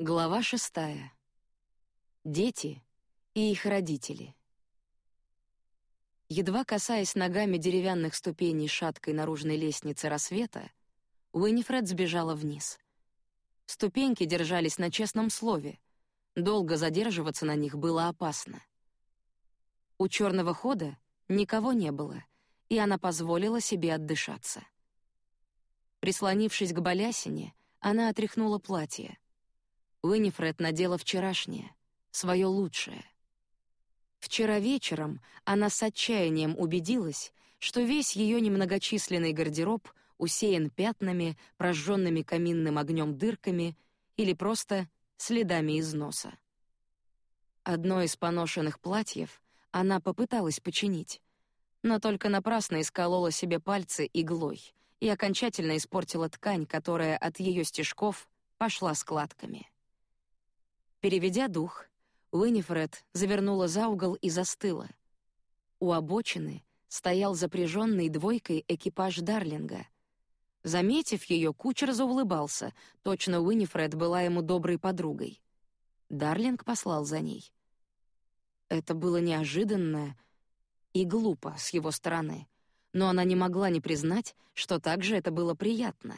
Глава шестая. Дети и их родители. Едва касаясь ногами деревянных ступеней шаткой наружной лестницы рассвета, Уинифред сбежала вниз. Ступеньки держались на честном слове. Долго задерживаться на них было опасно. У черного хода никого не было, и она позволила себе отдышаться. Прислонившись к балясине, она отряхнула платье — Уинифред надела вчерашнее, свое лучшее. Вчера вечером она с отчаянием убедилась, что весь ее немногочисленный гардероб усеян пятнами, прожженными каминным огнем дырками или просто следами износа. Одно из поношенных платьев она попыталась починить, но только напрасно исколола себе пальцы иглой и окончательно испортила ткань, которая от ее стежков пошла складками. Переведя дух, Уинифред завернула за угол и застыла. У обочины стоял запряженный двойкой экипаж Дарлинга. Заметив ее, кучер заулыбался, точно Уинифред была ему доброй подругой. Дарлинг послал за ней. Это было неожиданно и глупо с его стороны, но она не могла не признать, что также это было приятно.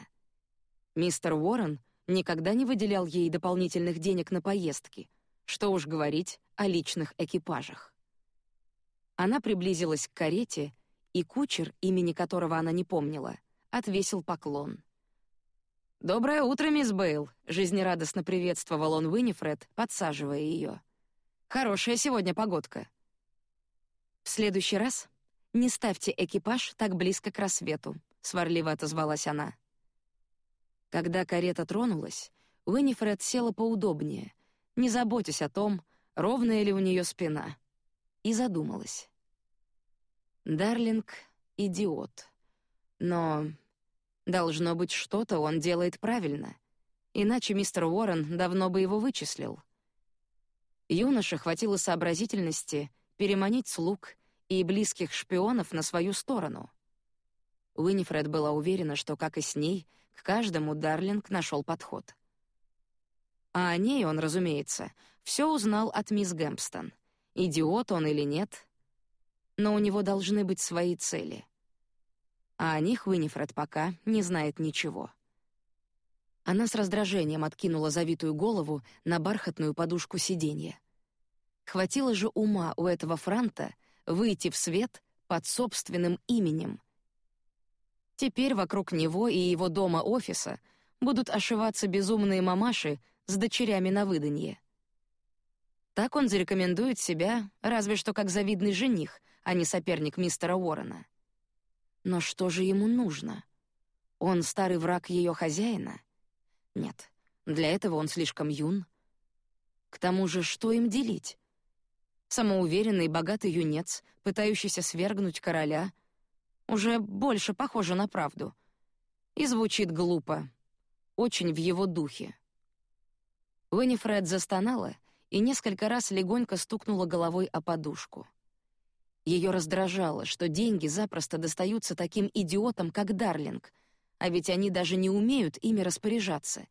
Мистер Уоррен — никогда не выделял ей дополнительных денег на поездки, что уж говорить о личных экипажах. Она приблизилась к карете, и кучер, имени которого она не помнила, отвесил поклон. «Доброе утро, мисс Бейл», — жизнерадостно приветствовал он Уинифред, подсаживая ее. «Хорошая сегодня погодка». «В следующий раз не ставьте экипаж так близко к рассвету», — сварливо отозвалась она. Когда карета тронулась, Уинифред села поудобнее, не заботясь о том, ровная ли у нее спина, и задумалась. Дарлинг — идиот. Но должно быть что-то он делает правильно, иначе мистер Уоррен давно бы его вычислил. Юноше хватило сообразительности переманить слуг и близких шпионов на свою сторону. Уинифред была уверена, что, как и с ней, к каждому Дарлинг нашел подход. А о ней он, разумеется, все узнал от мисс Гэмпстон. Идиот он или нет, но у него должны быть свои цели. А о них Уинифред пока не знает ничего. Она с раздражением откинула завитую голову на бархатную подушку сиденья. Хватило же ума у этого франта выйти в свет под собственным именем — Теперь вокруг него и его дома-офиса будут ошиваться безумные мамаши с дочерями на выданье. Так он зарекомендует себя, разве что как завидный жених, а не соперник мистера Уоррена. Но что же ему нужно? Он старый враг ее хозяина? Нет, для этого он слишком юн. К тому же, что им делить? Самоуверенный богатый юнец, пытающийся свергнуть короля, уже больше похоже на правду. И звучит глупо. Очень в его духе. Уинифред застонала и несколько раз легонько стукнула головой о подушку. Ее раздражало, что деньги запросто достаются таким идиотам, как Дарлинг, а ведь они даже не умеют ими распоряжаться.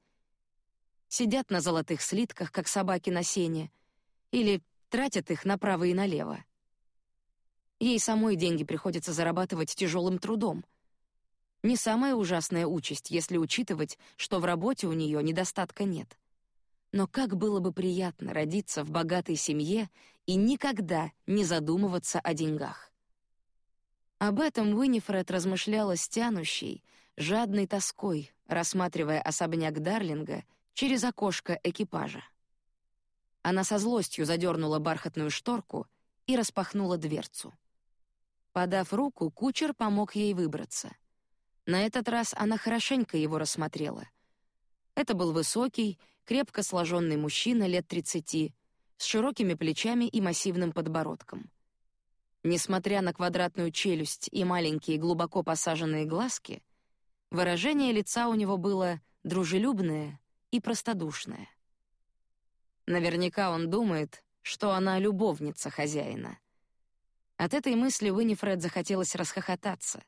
Сидят на золотых слитках, как собаки на сене, или тратят их направо и налево. Ей самой деньги приходится зарабатывать тяжелым трудом. Не самая ужасная участь, если учитывать, что в работе у нее недостатка нет. Но как было бы приятно родиться в богатой семье и никогда не задумываться о деньгах. Об этом Уинифред размышляла с тянущей, жадной тоской, рассматривая особняк Дарлинга через окошко экипажа. Она со злостью задернула бархатную шторку и распахнула дверцу. Подав руку, кучер помог ей выбраться. На этот раз она хорошенько его рассмотрела. Это был высокий, крепко сложенный мужчина лет тридцати, с широкими плечами и массивным подбородком. Несмотря на квадратную челюсть и маленькие глубоко посаженные глазки, выражение лица у него было дружелюбное и простодушное. Наверняка он думает, что она любовница хозяина — от этой мысли Уинифред захотелось расхохотаться.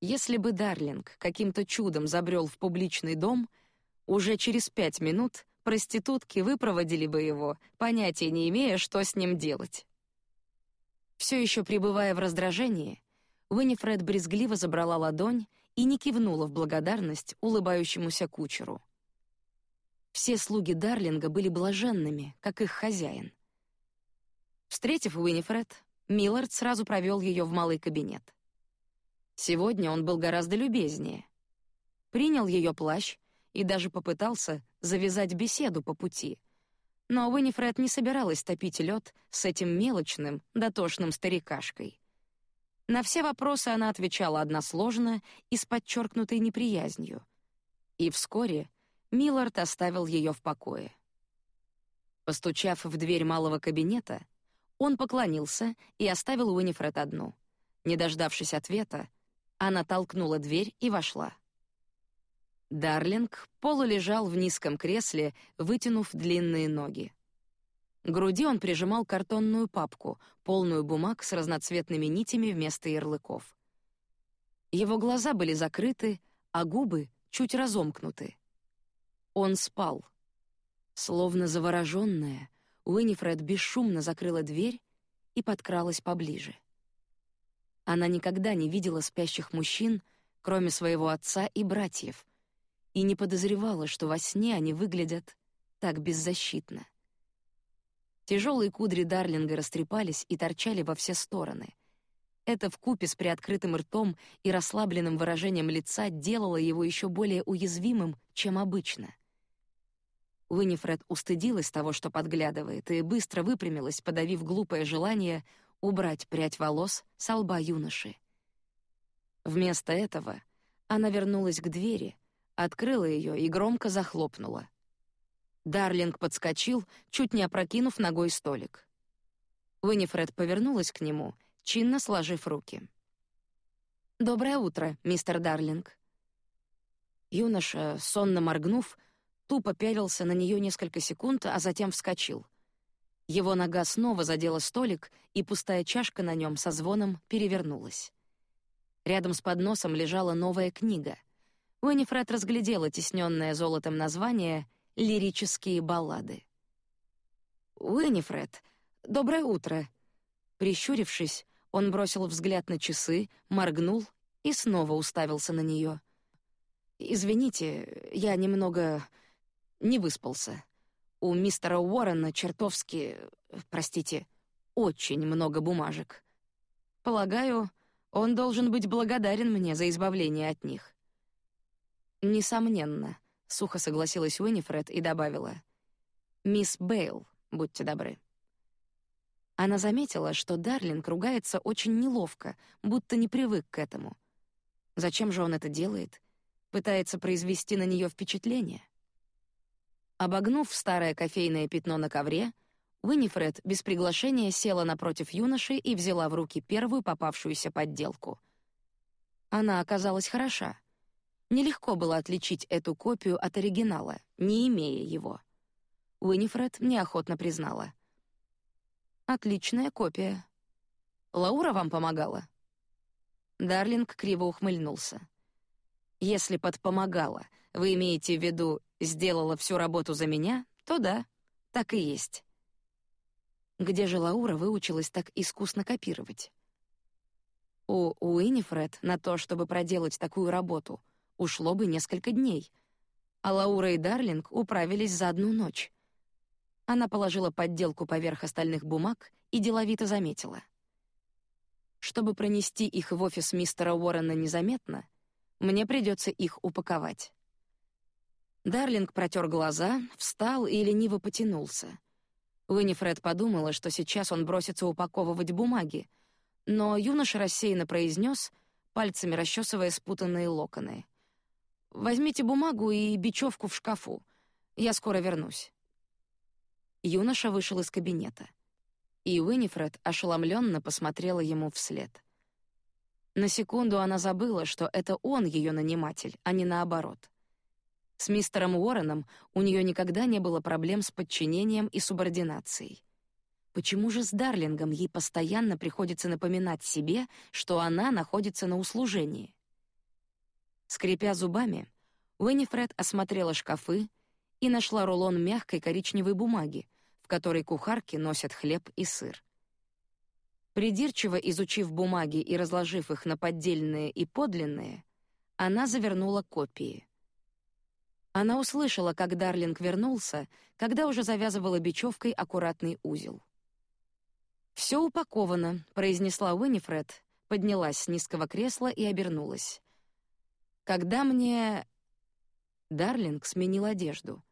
Если бы Дарлинг каким-то чудом забрел в публичный дом, уже через пять минут Проститутки выпроводили бы его, понятия не имея, что с ним делать. Все еще пребывая в раздражении, Уинифред брезгливо забрала ладонь и не кивнула в благодарность улыбающемуся кучеру. Все слуги Дарлинга были блаженными, как их хозяин. Встретив Уинифред, Миллард сразу провел ее в малый кабинет. Сегодня он был гораздо любезнее. Принял ее плащ и даже попытался завязать беседу по пути. Но Уинифред не собиралась топить лед с этим мелочным, дотошным старикашкой. На все вопросы она отвечала односложно и с подчеркнутой неприязнью. И вскоре Миллард оставил ее в покое. Постучав в дверь малого кабинета, он поклонился и оставил Уинифред одну. Не дождавшись ответа, она толкнула дверь и вошла. Дарлинг полулежал в низком кресле, вытянув длинные ноги. К груди он прижимал картонную папку, полную бумаг с разноцветными нитями вместо ярлыков. Его глаза были закрыты, а губы чуть разомкнуты. Он спал. Словно завороженная, Уинифред бесшумно закрыла дверь и подкралась поближе. Она никогда не видела спящих мужчин, кроме своего отца и братьев, и не подозревала, что во сне они выглядят так беззащитно. Тяжелые кудри Дарлинга растрепались и торчали во все стороны. Это вкупе с приоткрытым ртом и расслабленным выражением лица делало его еще более уязвимым, чем обычно. Уинифред устыдилась того, что подглядывает, и быстро выпрямилась, подавив глупое желание убрать прядь волос с лба юноши. Вместо этого она вернулась к двери, открыла ее и громко захлопнула. Дарлинг подскочил, чуть не опрокинув ногой столик. Уинифред повернулась к нему, чинно сложив руки. «Доброе утро, мистер Дарлинг». Юноша, сонно моргнув, тупо пялился на нее несколько секунд, а затем вскочил. Его нога снова задела столик, и пустая чашка на нем со звоном перевернулась. Рядом с подносом лежала новая книга — Уэннифред разглядела тисненное золотом название «Лирические баллады». «Уэннифред, доброе утро!» Прищурившись, он бросил взгляд на часы, моргнул и снова уставился на нее. «Извините, я немного не выспался. У мистера Уоррена чертовски, простите, очень много бумажек. Полагаю, он должен быть благодарен мне за избавление от них. Несомненно, сухо согласилась Уинифред и добавила: Мисс Бейл, будьте добры. Она заметила, что Дарлинг ругается очень неловко, будто не привык к этому. Зачем же он это делает? Пытается произвести на нее впечатление. Обогнув старое кофейное пятно на ковре, Уинифред без приглашения села напротив юноши и взяла в руки первую попавшуюся подделку. Она оказалась хороша. Нелегко было отличить эту копию от оригинала, не имея его. Уинифред неохотно признала. «Отличная копия. Лаура вам помогала?» Дарлинг криво ухмыльнулся. «Если под «помогала» вы имеете в виду «сделала всю работу за меня», то да, так и есть». Где же Лаура выучилась так искусно копировать? У Уинифред на то, чтобы проделать такую работу, ушло бы несколько дней, а Лаура и Дарлинг управились за одну ночь. Она положила подделку поверх остальных бумаг и деловито заметила: чтобы пронести их в офис мистера Уоррена незаметно, мне придется их упаковать. Дарлинг протер глаза, встал и лениво потянулся. Уинифред подумала, что сейчас он бросится упаковывать бумаги, но юноша рассеянно произнес, пальцами расчесывая спутанные локоны: Возьмите бумагу и бечевку в шкафу. Я скоро вернусь. Юноша вышел из кабинета, и Уинифред ошеломленно посмотрела ему вслед. На секунду она забыла, что это он ее наниматель, а не наоборот. С мистером Уорреном у нее никогда не было проблем с подчинением и субординацией. Почему же с Дарлингом ей постоянно приходится напоминать себе, что она находится на услужении? Скрипя зубами, Уинифред осмотрела шкафы и нашла рулон мягкой коричневой бумаги, в которой кухарки носят хлеб и сыр. Придирчиво изучив бумаги и разложив их на поддельные и подлинные, она завернула копии. Она услышала, как Дарлинг вернулся, когда уже завязывала бечевкой аккуратный узел. Все упаковано, произнесла Уинифред, поднялась с низкого кресла и обернулась. Когда мне Дарлинг сменил одежду.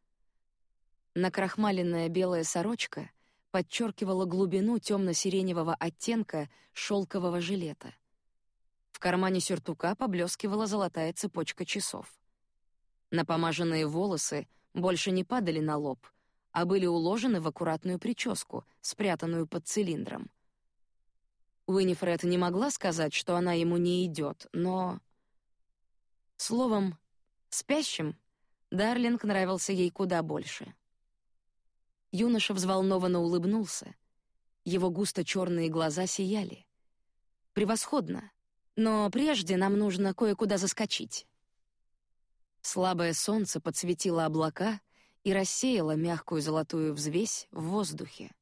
Накрахмаленная белая сорочка подчеркивала глубину темно-сиреневого оттенка шелкового жилета. В кармане сюртука поблескивала золотая цепочка часов. Напомаженные волосы больше не падали на лоб, а были уложены в аккуратную прическу, спрятанную под цилиндром. Уинифред не могла сказать, что она ему не идет, но... Словом, спящим Дарлинг нравился ей куда больше. Юноша взволнованно улыбнулся. Его густо черные глаза сияли. «Превосходно! Но прежде нам нужно кое-куда заскочить». Слабое солнце подсветило облака и рассеяло мягкую золотую взвесь в воздухе.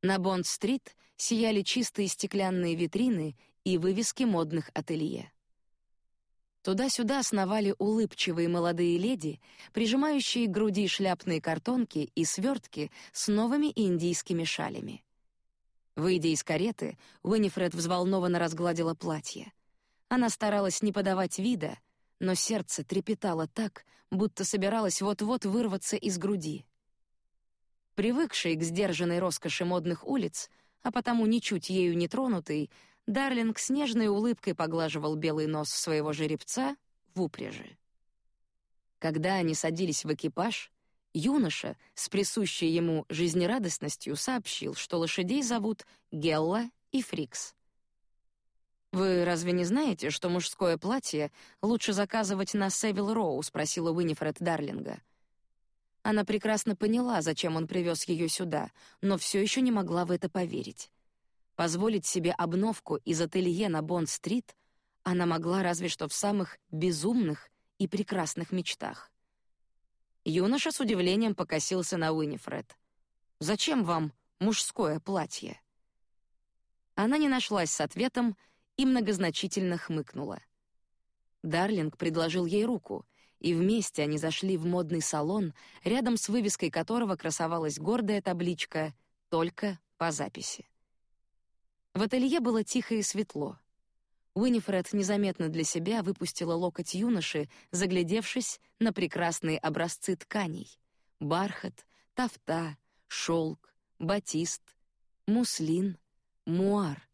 На Бонд-стрит сияли чистые стеклянные витрины и вывески модных ателье. Туда-сюда сновали улыбчивые молодые леди, прижимающие к груди шляпные картонки и свертки с новыми индийскими шалями. Выйдя из кареты, Уинифред взволнованно разгладила платье. Она старалась не подавать вида, но сердце трепетало так, будто собиралось вот-вот вырваться из груди. Привыкший к сдержанной роскоши модных улиц, а потому ничуть ею не тронутый, Дарлинг с нежной улыбкой поглаживал белый нос своего жеребца в упряжи. Когда они садились в экипаж, юноша с присущей ему жизнерадостностью сообщил, что лошадей зовут Гелла и Фрикс. Вы разве не знаете, что мужское платье лучше заказывать на Севил Роу? спросила Уинифред Дарлинга. Она прекрасно поняла, зачем он привез ее сюда, но все еще не могла в это поверить. Позволить себе обновку из ателье на Бонд-стрит она могла разве что в самых безумных и прекрасных мечтах. Юноша с удивлением покосился на Уинифред. Зачем вам мужское платье? Она не нашлась с ответом и многозначительно хмыкнула. Дарлинг предложил ей руку, и вместе они зашли в модный салон, рядом с вывеской которого красовалась гордая табличка «Только по записи». В ателье было тихо и светло. Уинифред незаметно для себя выпустила локоть юноши, заглядевшись на прекрасные образцы тканей: бархат, тафта, шелк, батист, муслин, муар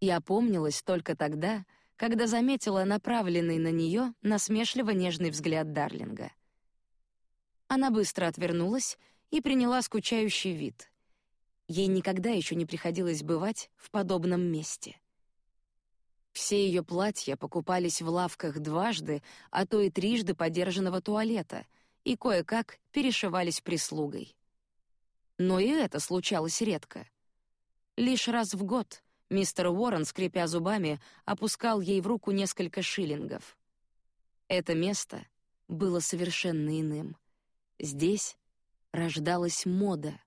и опомнилась только тогда, когда заметила направленный на нее насмешливо нежный взгляд Дарлинга. Она быстро отвернулась и приняла скучающий вид. Ей никогда еще не приходилось бывать в подобном месте. Все ее платья покупались в лавках дважды, а то и трижды подержанного туалета, и кое-как перешивались прислугой. Но и это случалось редко. Лишь раз в год — Мистер Уоррен, скрипя зубами, опускал ей в руку несколько шиллингов. Это место было совершенно иным. Здесь рождалась мода.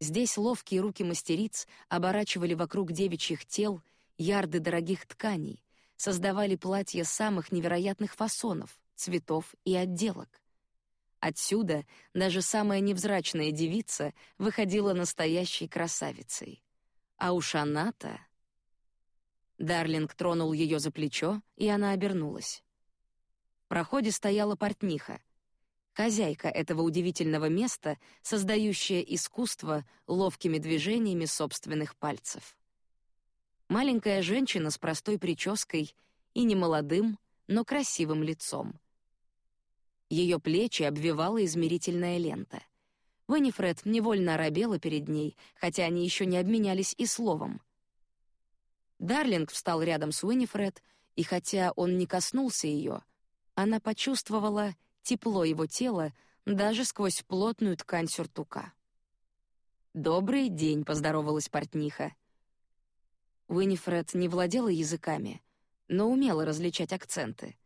Здесь ловкие руки мастериц оборачивали вокруг девичьих тел ярды дорогих тканей, создавали платья самых невероятных фасонов, цветов и отделок. Отсюда даже самая невзрачная девица выходила настоящей красавицей. А уж она-то... Дарлинг тронул ее за плечо, и она обернулась. В проходе стояла портниха, хозяйка этого удивительного места, создающая искусство ловкими движениями собственных пальцев. Маленькая женщина с простой прической и немолодым, но красивым лицом. Ее плечи обвивала измерительная лента. Винифред невольно оробела перед ней, хотя они еще не обменялись и словом. Дарлинг встал рядом с Уинифред, и хотя он не коснулся ее, она почувствовала тепло его тела даже сквозь плотную ткань сюртука. «Добрый день», — поздоровалась портниха. Уинифред не владела языками, но умела различать акценты.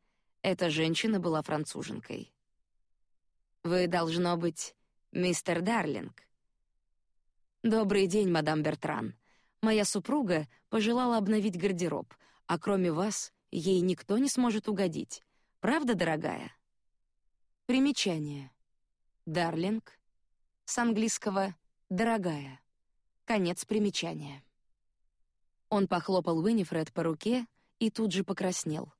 Эта женщина была француженкой. Вы должно быть мистер Дарлинг. Добрый день, мадам Бертран. Моя супруга пожелала обновить гардероб, а кроме вас ей никто не сможет угодить. Правда, дорогая? Примечание. Дарлинг с английского дорогая. Конец примечания. Он похлопал Уинифред по руке и тут же покраснел.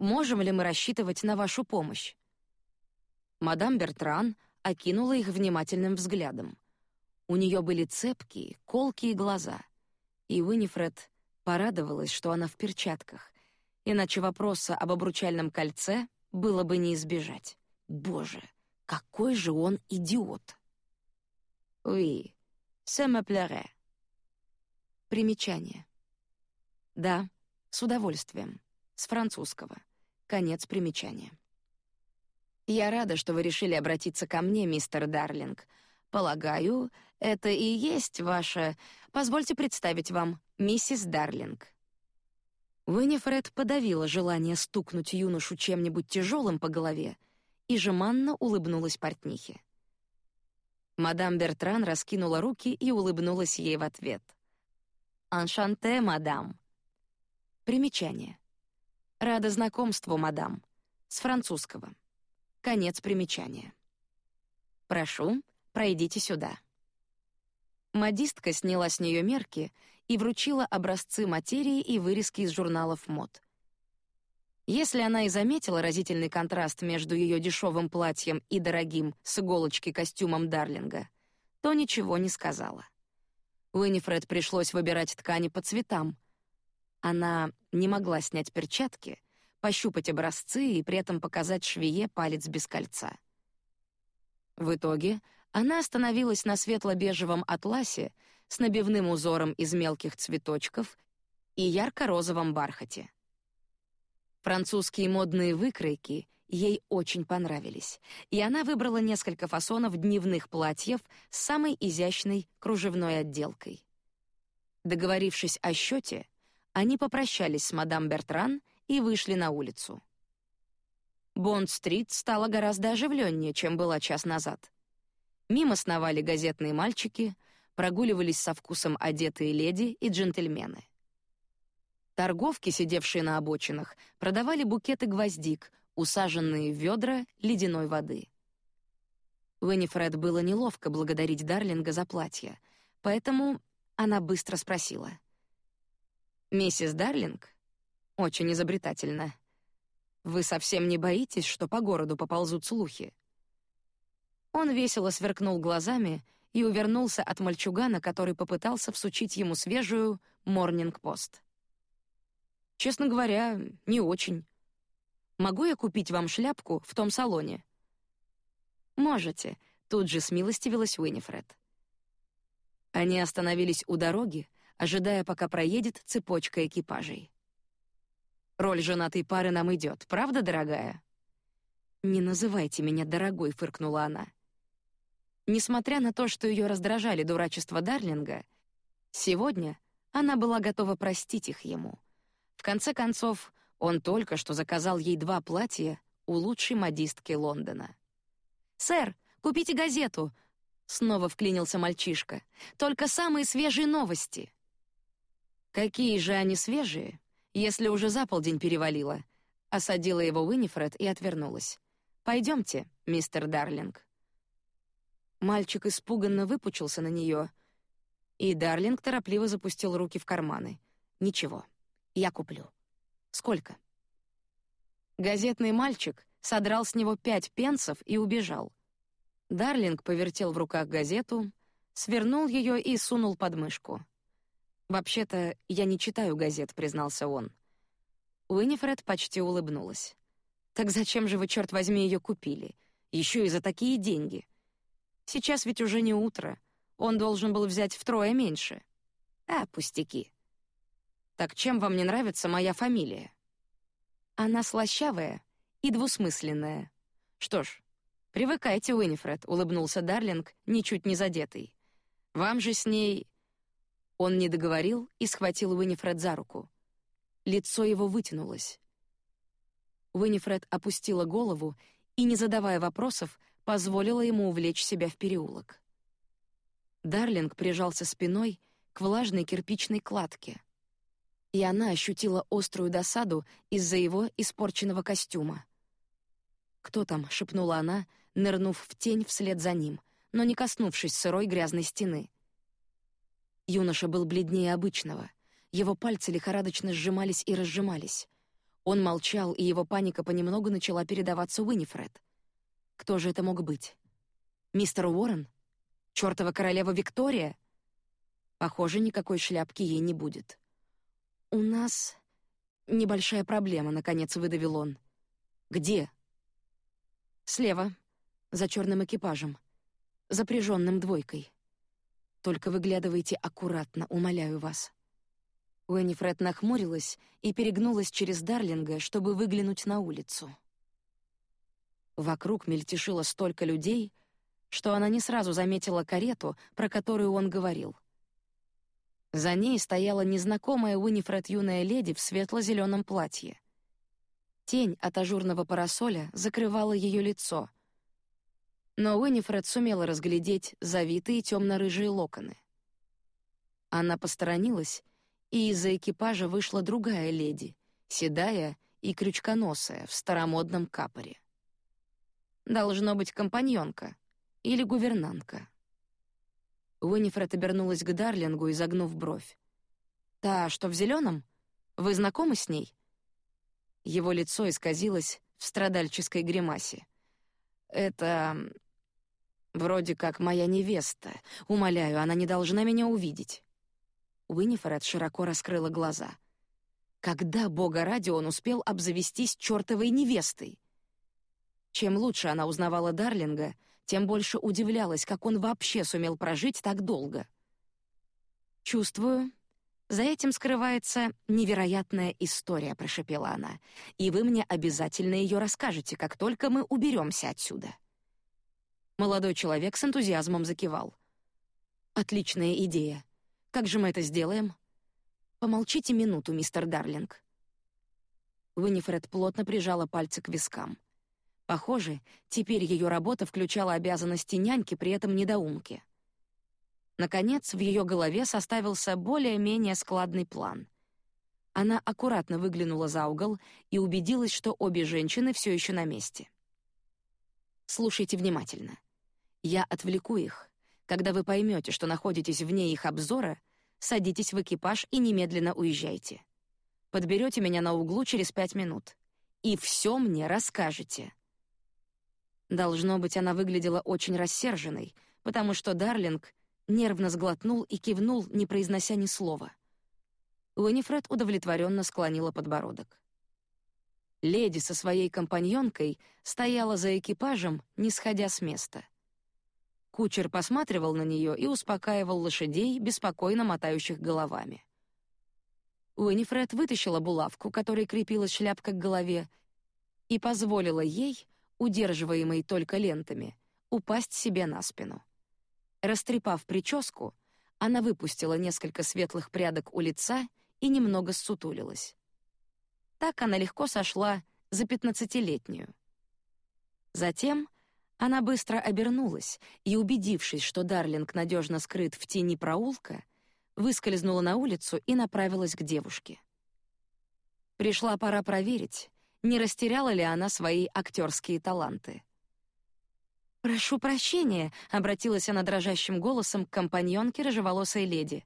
Можем ли мы рассчитывать на вашу помощь? Мадам Бертран окинула их внимательным взглядом. У нее были цепкие, колкие глаза, и Уинифред порадовалась, что она в перчатках, иначе вопроса об обручальном кольце было бы не избежать. Боже, какой же он идиот! Oui, ça. Примечание. Да, с удовольствием. С французского. Конец примечания. Я рада, что вы решили обратиться ко мне, мистер Дарлинг. Полагаю, это и есть ваша... Позвольте представить вам миссис Дарлинг. Винифред подавила желание стукнуть юношу чем-нибудь тяжелым по голове и жеманно улыбнулась портнихе. Мадам Бертран раскинула руки и улыбнулась ей в ответ. «Аншанте, мадам». Примечание. «Рада знакомству, мадам». С французского. Конец примечания. Прошу, пройдите сюда. Модистка сняла с нее мерки и вручила образцы материи и вырезки из журналов мод. Если она и заметила разительный контраст между ее дешевым платьем и дорогим с иголочки костюмом Дарлинга, то ничего не сказала. Уинифред пришлось выбирать ткани по цветам. Она не могла снять перчатки, пощупать образцы и при этом показать швее палец без кольца. В итоге она остановилась на светло-бежевом атласе с набивным узором из мелких цветочков и ярко-розовом бархате. Французские модные выкройки ей очень понравились, и она выбрала несколько фасонов дневных платьев с самой изящной кружевной отделкой. Договорившись о счете, они попрощались с мадам Бертран и вышли на улицу. Бонд-стрит стала гораздо оживленнее, чем была час назад. Мимо сновали газетные мальчики, прогуливались со вкусом одетые леди и джентльмены. Торговки, сидевшие на обочинах, продавали букеты гвоздик, усаженные в ведра ледяной воды. Уинифред было неловко благодарить Дарлинга за платье, поэтому она быстро спросила: "Миссис Дарлинг, очень изобретательно. Вы совсем не боитесь, что по городу поползут слухи?» Он весело сверкнул глазами и увернулся от мальчугана, который попытался всучить ему свежую «Морнинг-пост». «Честно говоря, не очень. Могу я купить вам шляпку в том салоне?» «Можете», — тут же смилостивилась Уинифред. Они остановились у дороги, ожидая, пока проедет цепочка экипажей. Роль женатой пары нам идет, правда, дорогая? Не называйте меня дорогой, фыркнула она. Несмотря на то, что ее раздражали дурачества Дарлинга, сегодня она была готова простить их ему. В конце концов, он только что заказал ей два платья у лучшей модистки Лондона. Сэр, купите газету. Снова вклинился мальчишка. Только самые свежие новости. Какие же они свежие? Если уже за полдень перевалило. Осадила его Уинифред и отвернулась. Пойдемте, мистер Дарлинг. Мальчик испуганно выпучился на нее, и Дарлинг торопливо запустил руки в карманы. Ничего, я куплю. Сколько? Газетный мальчик содрал с него пять пенсов и убежал. Дарлинг повертел в руках газету, свернул ее и сунул под мышку. Вообще-то я не читаю газет, признался он. Уинифред почти улыбнулась. Так зачем же вы черт возьми ее купили? Еще и за такие деньги. Сейчас ведь уже не утро. Он должен был взять втрое меньше. А пустяки. Так чем вам не нравится моя фамилия? Она слащавая и двусмысленная. Что ж, привыкайте, Уинифред, улыбнулся Дарлинг, ничуть не задетый. Вам же с ней он не договорил и схватил Уинифред за руку. Лицо его вытянулось. Уинифред опустила голову и, не задавая вопросов, позволила ему увлечь себя в переулок. Дарлинг прижался спиной к влажной кирпичной кладке, и она ощутила острую досаду из-за его испорченного костюма. «Кто там?» — шепнула она, нырнув в тень вслед за ним, но не коснувшись сырой грязной стены. Юноша был бледнее обычного. Его пальцы лихорадочно сжимались и разжимались. Он молчал, и его паника понемногу начала передаваться Уинифред. Кто же это мог быть? Мистер Уоррен? Чёртова королева Виктория? Похоже, никакой шляпки ей не будет. У нас небольшая проблема, наконец выдавил он. Где? Слева, за черным экипажем, запряженным двойкой. Только выглядывайте аккуратно, умоляю вас. Уэннифред нахмурилась и перегнулась через Дарлинга, чтобы выглянуть на улицу. Вокруг мельтешило столько людей, что она не сразу заметила карету, про которую он говорил. За ней стояла незнакомая Уинифред юная леди в светло-зеленом платье. Тень от ажурного парасоля закрывала ее лицо, но Уинифред сумела разглядеть завитые темно-рыжие локоны. Она посторонилась и из-за экипажа вышла другая леди, седая и крючконосая в старомодном капоре. Должно быть компаньонка или гувернантка. Уинифред обернулась к Дарлингу, изогнув бровь. «Та, что в зеленом? Вы знакомы с ней?» Его лицо исказилось в страдальческой гримасе. «Это... вроде как моя невеста. Умоляю, она не должна меня увидеть». Уинифред широко раскрыла глаза. Когда, бога ради, он успел обзавестись чертовой невестой? Чем лучше она узнавала Дарлинга, тем больше удивлялась, как он вообще сумел прожить так долго. «Чувствую, за этим скрывается невероятная история», — прошепела она, «и вы мне обязательно ее расскажете, как только мы уберемся отсюда». Молодой человек с энтузиазмом закивал. «Отличная идея. Как же мы это сделаем? Помолчите минуту, мистер Дарлинг. Уинифред плотно прижала пальцы к вискам. Похоже, теперь ее работа включала обязанности няньки, при этом недоумки. Наконец, в ее голове составился более-менее складный план. Она аккуратно выглянула за угол и убедилась, что обе женщины все еще на месте. Слушайте внимательно. Я отвлеку их, когда вы поймете, что находитесь вне их обзора, садитесь в экипаж и немедленно уезжайте. Подберете меня на углу через пять минут и все мне расскажете. Должно быть, она выглядела очень рассерженной, потому что Дарлинг нервно сглотнул и кивнул, не произнося ни слова. Уинифред удовлетворенно склонила подбородок. Леди со своей компаньонкой стояла за экипажем, не сходя с места. Кучер посматривал на нее и успокаивал лошадей, беспокойно мотающих головами. Уинифред вытащила булавку, которой крепилась шляпка к голове, и позволила ей, удерживаемой только лентами, упасть себе на спину. Растрепав прическу, она выпустила несколько светлых прядок у лица и немного ссутулилась. Так она легко сошла за пятнадцатилетнюю. Затем она быстро обернулась и, убедившись, что Дарлинг надежно скрыт в тени проулка, выскользнула на улицу и направилась к девушке. Пришла пора проверить, не растеряла ли она свои актерские таланты. «Прошу прощения», — обратилась она дрожащим голосом к компаньонке рыжеволосой леди.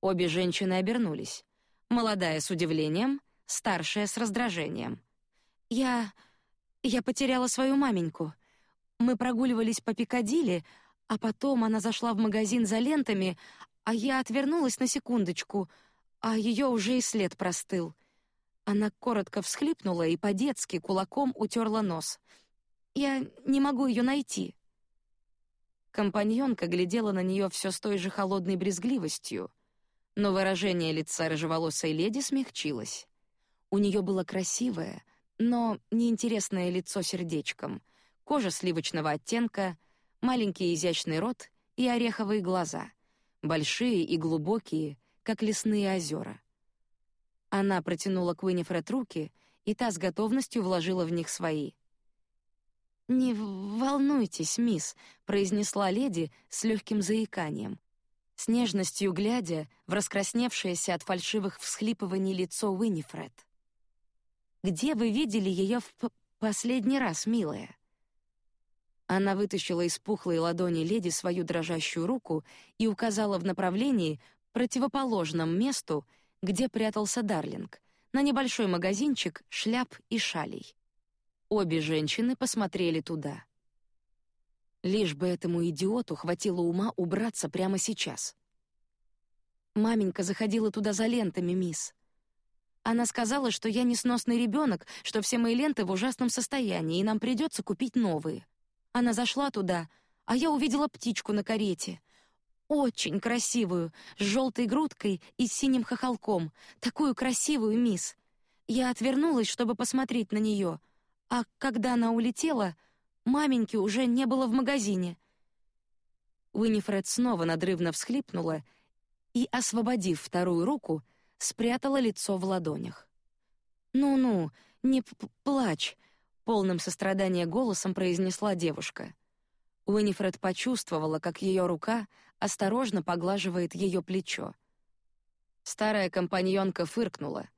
Обе женщины обернулись. Молодая с удивлением, старшая с раздражением. «Я... я потеряла свою маменьку», мы прогуливались по Пикадилли, а потом она зашла в магазин за лентами, а я отвернулась на секундочку, а ее уже и след простыл. Она коротко всхлипнула и по-детски кулаком утерла нос. Я не могу ее найти. Компаньонка глядела на нее все с той же холодной брезгливостью, но выражение лица рыжеволосой леди смягчилось. У нее было красивое, но неинтересное лицо сердечком — кожа сливочного оттенка, маленький изящный рот и ореховые глаза, большие и глубокие, как лесные озера. Она протянула к Уинифред руки, и та с готовностью вложила в них свои. Не волнуйтесь, мисс, произнесла леди с легким заиканием, с нежностью глядя в раскрасневшееся от фальшивых всхлипываний лицо Уинифред. Где вы видели ее в последний раз, милая? Она вытащила из пухлой ладони леди свою дрожащую руку и указала в направлении противоположном месту, где прятался Дарлинг, на небольшой магазинчик шляп и шалей. Обе женщины посмотрели туда. Лишь бы этому идиоту хватило ума убраться прямо сейчас. Маменька заходила туда за лентами, мисс. Она сказала, что я несносный ребенок, что все мои ленты в ужасном состоянии, и нам придется купить новые. Она зашла туда, а я увидела птичку на карете. Очень красивую, с желтой грудкой и синим хохолком. Такую красивую, мисс. Я отвернулась, чтобы посмотреть на нее — а когда она улетела, маменьки уже не было в магазине. Уинифред снова надрывно всхлипнула и, освободив вторую руку, спрятала лицо в ладонях. «Ну-ну, не плачь», — полным сострадания голосом произнесла девушка. Уинифред почувствовала, как ее рука осторожно поглаживает ее плечо. Старая компаньонка фыркнула.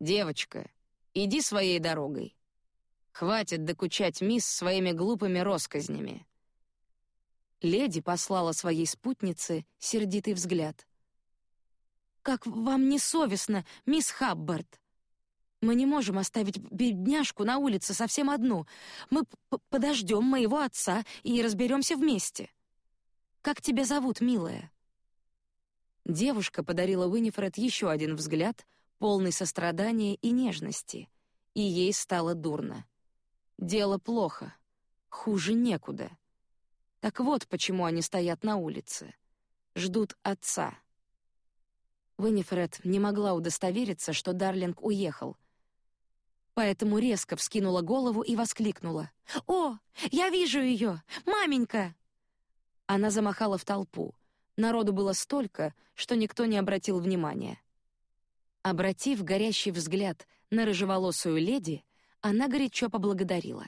«Девочка, иди своей дорогой. Хватит докучать мисс своими глупыми россказнями. Леди послала своей спутнице сердитый взгляд. Как вам не совестно, мисс Хаббард? Мы не можем оставить бедняжку на улице совсем одну. Мы подождем моего отца и разберемся вместе. Как тебя зовут, милая? Девушка подарила Уинифред еще один взгляд, полный сострадания и нежности, и ей стало дурно. Дело плохо. Хуже некуда. Так вот, почему они стоят на улице. Ждут отца. Винифред не могла удостовериться, что Дарлинг уехал. Поэтому резко вскинула голову и воскликнула. «О, я вижу ее! Маменька!» Она замахала в толпу. Народу было столько, что никто не обратил внимания. Обратив горящий взгляд на рыжеволосую леди, она горячо поблагодарила.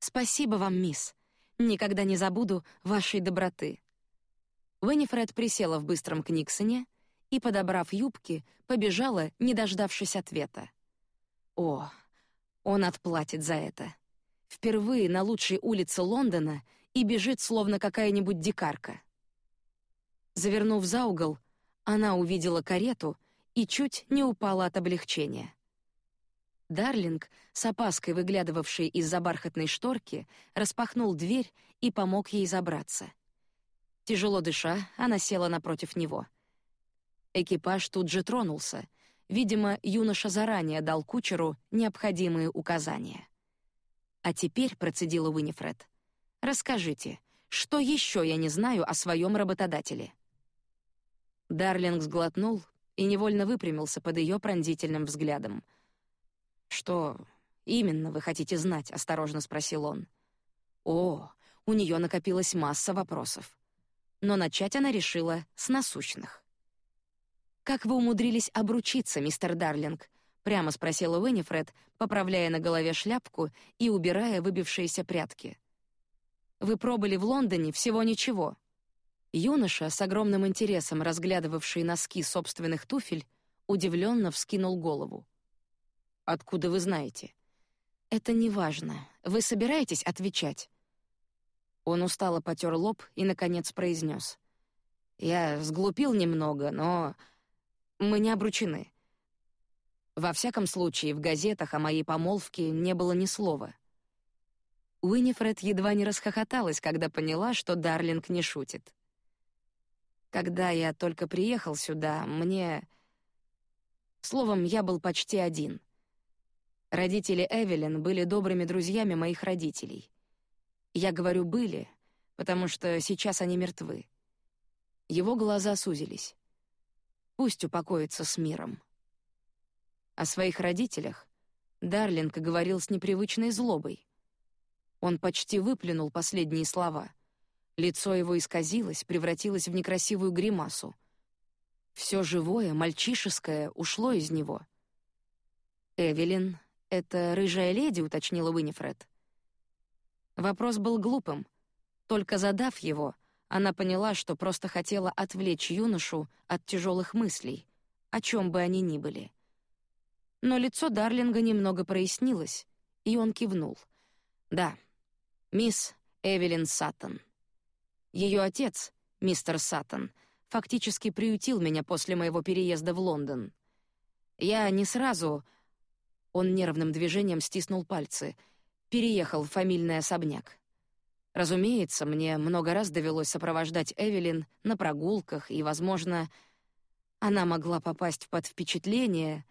«Спасибо вам, мисс. Никогда не забуду вашей доброты». Веннифред присела в быстром книгсоне и, подобрав юбки, побежала, не дождавшись ответа. О, он отплатит за это. Впервые на лучшей улице Лондона и бежит, словно какая-нибудь дикарка. Завернув за угол, она увидела карету и чуть не упала от облегчения. Дарлинг, с опаской выглядывавший из-за бархатной шторки, распахнул дверь и помог ей забраться. Тяжело дыша, она села напротив него. Экипаж тут же тронулся. Видимо, юноша заранее дал кучеру необходимые указания. А теперь, процедила Уинифред, расскажите, что еще я не знаю о своем работодателе? Дарлинг сглотнул и невольно выпрямился под ее пронзительным взглядом — что именно вы хотите знать? осторожно спросил он. О, у нее накопилась масса вопросов, но начать она решила с насущных. Как вы умудрились обручиться, мистер Дарлинг? прямо спросила Уинифред, поправляя на голове шляпку и убирая выбившиеся прядки. Вы пробыли в Лондоне всего ничего. Юноша, с огромным интересом разглядывавший носки собственных туфель, удивленно вскинул голову. Откуда вы знаете? Это не важно. Вы собираетесь отвечать? Он устало потер лоб и наконец произнес: "Я сглупил немного, но мы не обручены. Во всяком случае, в газетах о моей помолвке не было ни слова". Уинифред едва не расхохоталась, когда поняла, что Дарлинг не шутит. Когда я только приехал сюда, мне, словом, я был почти один. Родители Эвелин были добрыми друзьями моих родителей. Я говорю «были», потому что сейчас они мертвы. Его глаза сузились. Пусть упокоится с миром. О своих родителях Дарлинг говорил с непривычной злобой. Он почти выплюнул последние слова. Лицо его исказилось, превратилось в некрасивую гримасу. Все живое, мальчишеское ушло из него. Эвелин это рыжая леди, уточнила Уинифред. Вопрос был глупым. Только задав его, она поняла, что просто хотела отвлечь юношу от тяжелых мыслей, о чем бы они ни были. Но лицо Дарлинга немного прояснилось, и он кивнул. «Да, мисс Эвелин Саттон. Ее отец, мистер Саттон, фактически приютил меня после моего переезда в Лондон. Я не сразу...» Он нервным движением стиснул пальцы. «Переехал в фамильный особняк. Разумеется, мне много раз довелось сопровождать Эвелин на прогулках, и, возможно, она могла попасть под впечатление.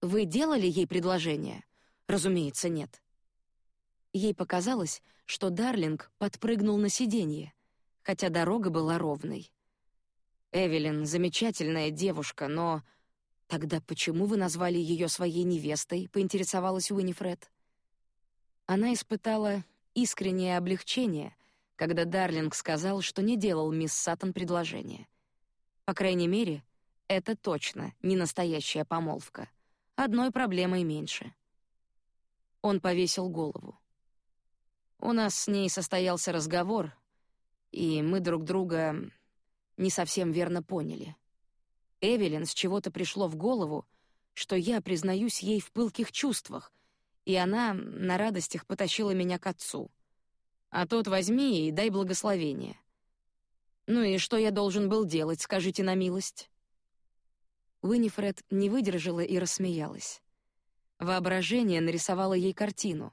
Вы делали ей предложение? Разумеется, нет. Ей показалось, что Дарлинг подпрыгнул на сиденье, хотя дорога была ровной. Эвелин замечательная девушка, но тогда почему вы назвали ее своей невестой? поинтересовалась Уинифред. Она испытала искреннее облегчение, когда Дарлинг сказал, что не делал мисс Саттон предложение. По крайней мере, это точно не настоящая помолвка. Одной проблемой меньше. Он повесил голову. У нас с ней состоялся разговор, и мы друг друга не совсем верно поняли. Эвелин с чего-то пришло в голову, что я признаюсь ей в пылких чувствах, и она на радостях потащила меня к отцу. А тот возьми и дай благословение. Ну и что я должен был делать, скажите на милость? Уинифред не выдержала и рассмеялась. Воображение нарисовало ей картину.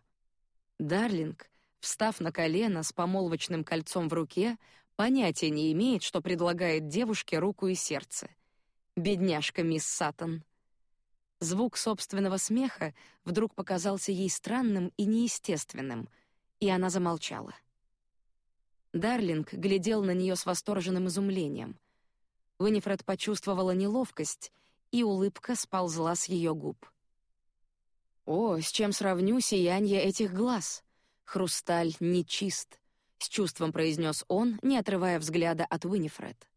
Дарлинг, встав на колено с помолвочным кольцом в руке, понятия не имеет, что предлагает девушке руку и сердце. Бедняжка мисс Саттон. Звук собственного смеха вдруг показался ей странным и неестественным, и она замолчала. Дарлинг глядел на нее с восторженным изумлением. Винифред почувствовала неловкость, и улыбка сползла с ее губ. О, с чем сравню сияние этих глаз? Хрусталь нечист, с чувством произнес он, не отрывая взгляда от Винифред.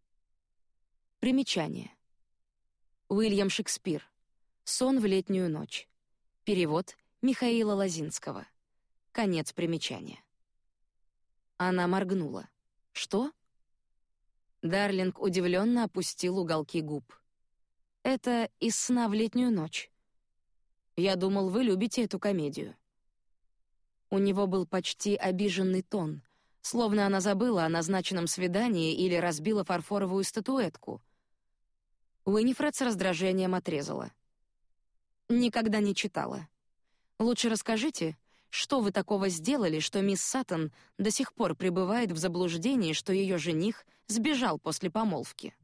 Примечание. Уильям Шекспир. Сон в летнюю ночь. Перевод Михаила Лазинского. Конец примечания. Она моргнула. Что? Дарлинг удивленно опустил уголки губ. Это из сна в летнюю ночь. Я думал, вы любите эту комедию. У него был почти обиженный тон, словно она забыла о назначенном свидании или разбила фарфоровую статуэтку. Уинифред с раздражением отрезала. Никогда не читала. Лучше расскажите, что вы такого сделали, что мисс Саттон до сих пор пребывает в заблуждении, что ее жених сбежал после помолвки.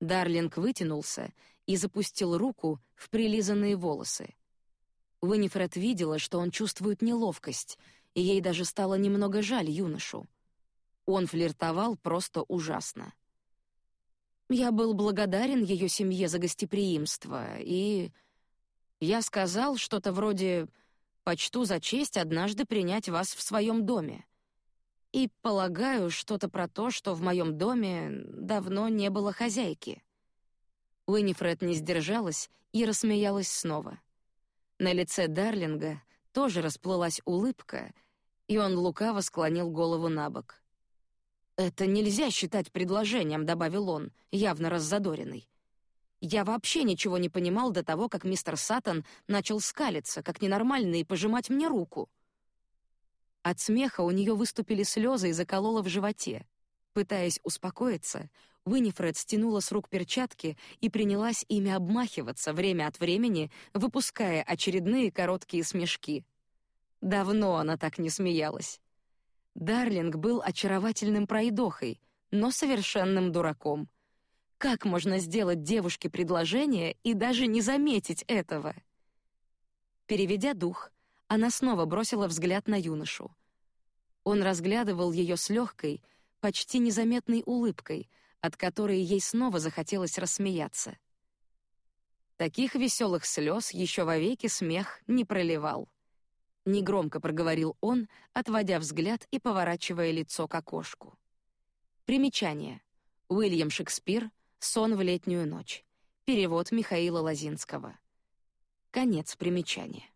Дарлинг вытянулся и запустил руку в прилизанные волосы. Уинифред видела, что он чувствует неловкость, и ей даже стало немного жаль юношу. Он флиртовал просто ужасно. Я был благодарен ее семье за гостеприимство и я сказал что-то вроде «почту за честь однажды принять вас в своем доме». И полагаю, что-то про то, что в моем доме давно не было хозяйки. Уинифред не сдержалась и рассмеялась снова. На лице Дарлинга тоже расплылась улыбка, и он лукаво склонил голову на бок. «Это нельзя считать предложением», — добавил он, явно раззадоренный. Я вообще ничего не понимал до того, как мистер Саттон начал скалиться, как ненормальный, и пожимать мне руку. От смеха у нее выступили слезы и заколола в животе. Пытаясь успокоиться, Уинифред стянула с рук перчатки и принялась ими обмахиваться время от времени, выпуская очередные короткие смешки. Давно она так не смеялась. Дарлинг был очаровательным пройдохой, но совершенным дураком — как можно сделать девушке предложение и даже не заметить этого? Переведя дух, она снова бросила взгляд на юношу. Он разглядывал ее с легкой, почти незаметной улыбкой, от которой ей снова захотелось рассмеяться. Таких веселых слез еще вовеки смех не проливал. Негромко проговорил он, отводя взгляд и поворачивая лицо к окошку. Примечание. Уильям Шекспир, Сон в летнюю ночь. Перевод Михаила Лазинского. Конец примечания.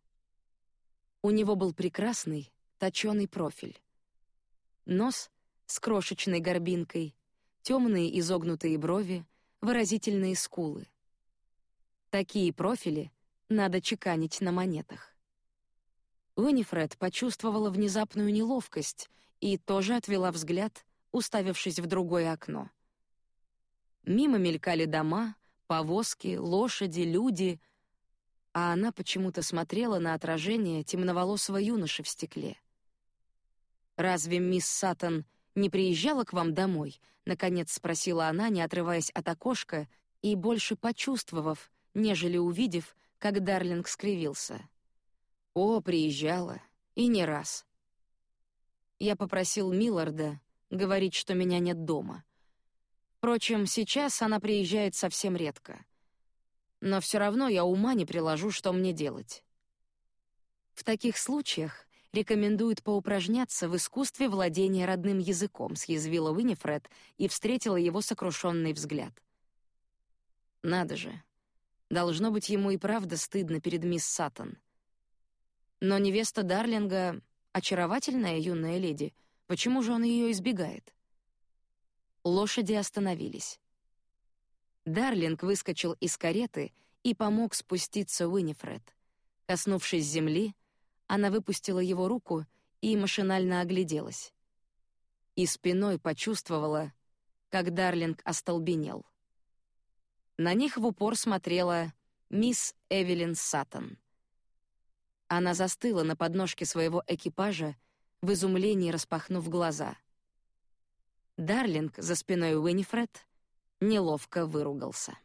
У него был прекрасный, точёный профиль. Нос с крошечной горбинкой, темные изогнутые брови, выразительные скулы. Такие профили надо чеканить на монетах. Уинифред почувствовала внезапную неловкость и тоже отвела взгляд, уставившись в другое окно. Мимо мелькали дома, повозки, лошади, люди, а она почему-то смотрела на отражение темноволосого юноши в стекле. Разве мисс Саттон не приезжала к вам домой? наконец спросила она, не отрываясь от окошка и больше почувствовав, нежели увидев, как Дарлинг скривился. О, приезжала и не раз. Я попросил Милларда говорить, что меня нет дома. Впрочем, сейчас она приезжает совсем редко. Но все равно я ума не приложу, что мне делать. В таких случаях рекомендуют поупражняться в искусстве владения родным языком, съязвила Уинифред и встретила его сокрушенный взгляд. Надо же, должно быть ему и правда стыдно перед мисс Саттон. Но невеста Дарлинга очаровательная юная леди, почему же он ее избегает? Лошади остановились. Дарлинг выскочил из кареты и помог спуститься Уинифред. Коснувшись земли, она выпустила его руку и машинально огляделась. И спиной почувствовала, как Дарлинг остолбенел. На них в упор смотрела мисс Эвелин Саттон. Она застыла на подножке своего экипажа, в изумлении распахнув глаза. Дарлинг за спиной Уинифред неловко выругался.